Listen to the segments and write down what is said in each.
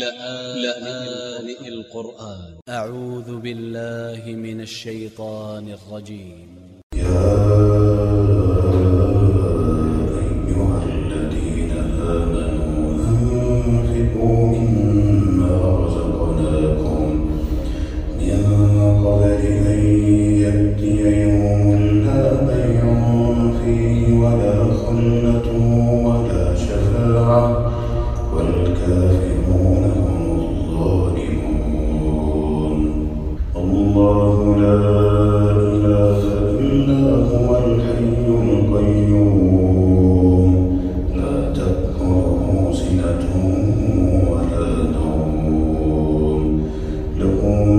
لآن القرآن. أ ع و ذ ب ا ل ل ه من ا ل ش ي ط ا ن ا ل ج ي م يا أيها الذين آمنوا أنفقوا مما رزقناكم من قبل أن يأتي يوم لا بيع فيه ولا خلة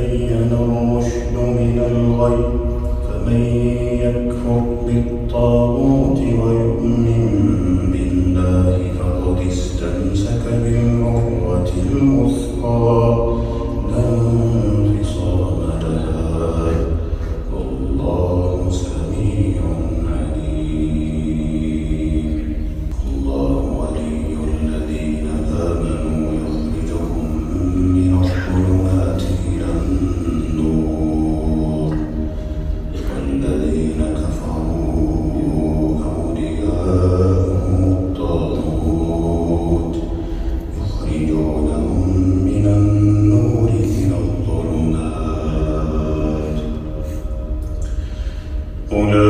تبين الرشد من الغي فمن يكفر بالطاغوت ويؤمن بالله فقد استمسك بالعروة الوثقى. Oh no.